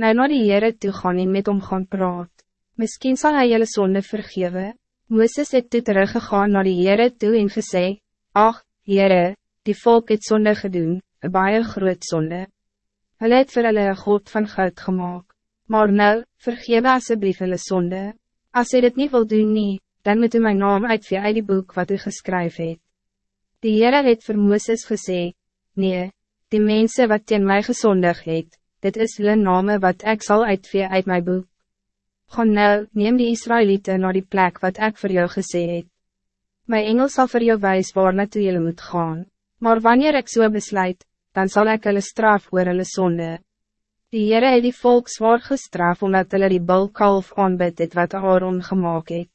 Nou na die Heere toe gaan en met hom gaan praat. Misschien zal hij jullie zonde vergeven. Moeses het toe teruggegaan naar die Heere toe en gesê, Ach, Heere, die volk het zonde gedoen, een baie groot zonde. Hulle het vir hulle een God van goud gemaakt. Maar nou, vergewe asseblief hulle sonde. As hy dit niet wil doen nie, dan moet u mijn naam uitvee uit die boek wat u geskryf het. Die Heere het vir Mooses gesê, Nee, die mensen wat teen mij gezondig het, dit is hulle name wat ik zal uitvee uit mijn boek. Gaan nou, neem die Israëlieten naar die plek wat ik voor jou gesê het. My engel zal voor jou wijs waar naartoe jullie moet gaan. Maar wanneer ik zo so besluit, dan zal ik hulle straf oor hulle sonde. Die Heere het die volk zwaar gestraf omdat hulle die bulkalf aanbid het wat Aaron gemaakt het.